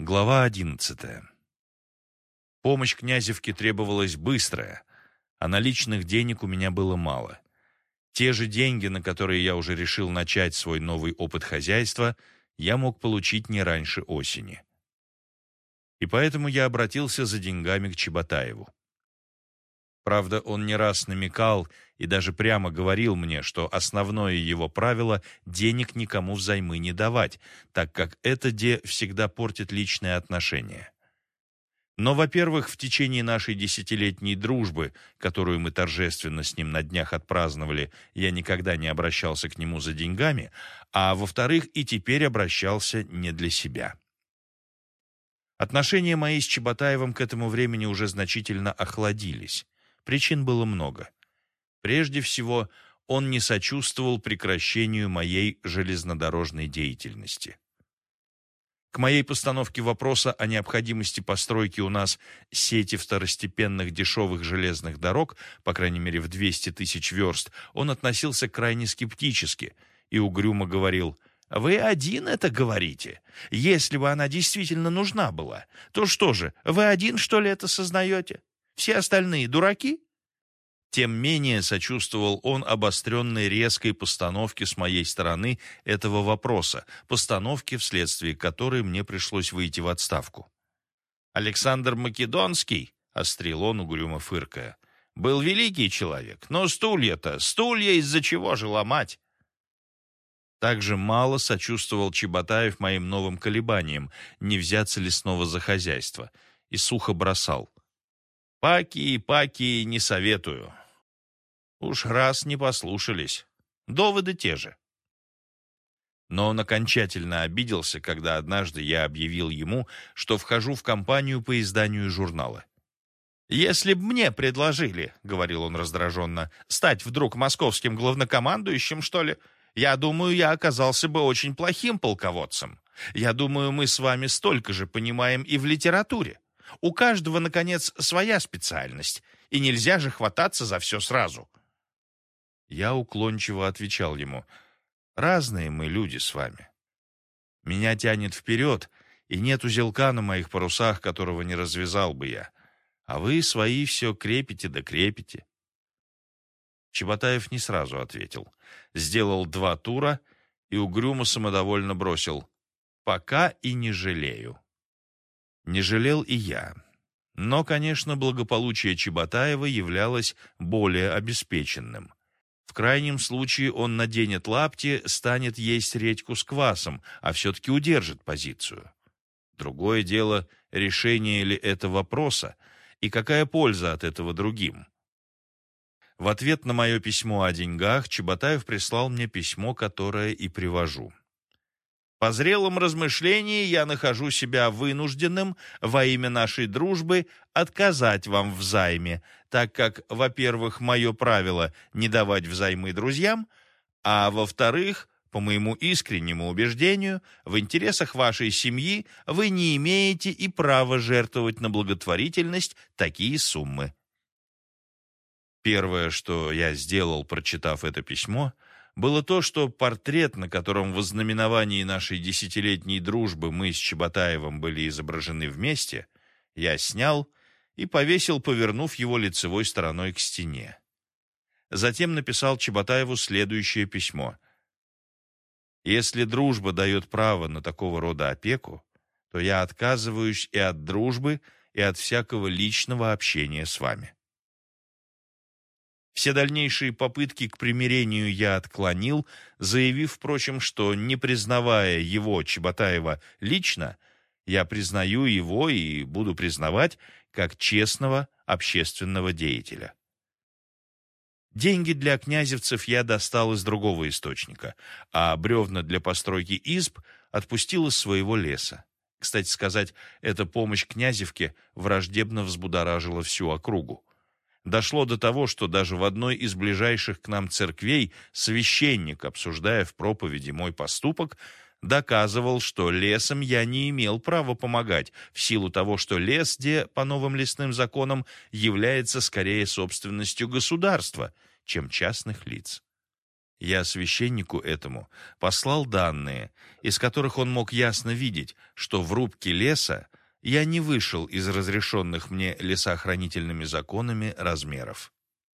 Глава одиннадцатая. Помощь князевке требовалась быстрая, а наличных денег у меня было мало. Те же деньги, на которые я уже решил начать свой новый опыт хозяйства, я мог получить не раньше осени. И поэтому я обратился за деньгами к Чеботаеву. Правда, он не раз намекал и даже прямо говорил мне, что основное его правило – денег никому взаймы не давать, так как это де всегда портит личные отношения. Но, во-первых, в течение нашей десятилетней дружбы, которую мы торжественно с ним на днях отпраздновали, я никогда не обращался к нему за деньгами, а, во-вторых, и теперь обращался не для себя. Отношения мои с Чеботаевым к этому времени уже значительно охладились. Причин было много. Прежде всего, он не сочувствовал прекращению моей железнодорожной деятельности. К моей постановке вопроса о необходимости постройки у нас сети второстепенных дешевых железных дорог, по крайней мере в 200 тысяч верст, он относился крайне скептически и угрюмо говорил «Вы один это говорите? Если бы она действительно нужна была, то что же, вы один, что ли, это сознаете? Все остальные дураки? Тем менее сочувствовал он обостренной резкой постановке с моей стороны этого вопроса, постановке, вследствие которой мне пришлось выйти в отставку. «Александр Македонский», — острил он, угрюмо фыркая, — «был великий человек, но стулья-то, стулья из-за чего же ломать?» Также мало сочувствовал Чеботаев моим новым колебаниям, не взяться ли снова за хозяйство, и сухо бросал. Паки и паки не советую. Уж раз не послушались. Доводы те же. Но он окончательно обиделся, когда однажды я объявил ему, что вхожу в компанию по изданию журнала. «Если б мне предложили, — говорил он раздраженно, — стать вдруг московским главнокомандующим, что ли, я думаю, я оказался бы очень плохим полководцем. Я думаю, мы с вами столько же понимаем и в литературе. У каждого, наконец, своя специальность, и нельзя же хвататься за все сразу. Я уклончиво отвечал ему, «Разные мы люди с вами. Меня тянет вперед, и нет узелка на моих парусах, которого не развязал бы я. А вы свои все крепите да крепите». Чеботаев не сразу ответил. Сделал два тура и угрюмо самодовольно бросил. «Пока и не жалею». Не жалел и я. Но, конечно, благополучие Чеботаева являлось более обеспеченным. В крайнем случае он наденет лапти, станет есть редьку с квасом, а все-таки удержит позицию. Другое дело, решение ли это вопроса, и какая польза от этого другим. В ответ на мое письмо о деньгах Чеботаев прислал мне письмо, которое и привожу. По зрелом размышлении я нахожу себя вынужденным во имя нашей дружбы отказать вам в займе, так как, во-первых, мое правило не давать взаймы друзьям, а во-вторых, по моему искреннему убеждению, в интересах вашей семьи вы не имеете и права жертвовать на благотворительность такие суммы. Первое, что я сделал, прочитав это письмо – было то, что портрет, на котором в ознаменовании нашей десятилетней дружбы мы с Чеботаевым были изображены вместе, я снял и повесил, повернув его лицевой стороной к стене. Затем написал Чеботаеву следующее письмо. «Если дружба дает право на такого рода опеку, то я отказываюсь и от дружбы, и от всякого личного общения с вами. Все дальнейшие попытки к примирению я отклонил, заявив, впрочем, что, не признавая его, Чеботаева, лично, я признаю его и буду признавать как честного общественного деятеля. Деньги для князевцев я достал из другого источника, а бревна для постройки изб отпустил из своего леса. Кстати сказать, эта помощь князевке враждебно взбудоражила всю округу. Дошло до того, что даже в одной из ближайших к нам церквей священник, обсуждая в проповеди мой поступок, доказывал, что лесом я не имел права помогать, в силу того, что лес, где по новым лесным законам является скорее собственностью государства, чем частных лиц. Я священнику этому послал данные, из которых он мог ясно видеть, что в рубке леса я не вышел из разрешенных мне лесоохранительными законами размеров.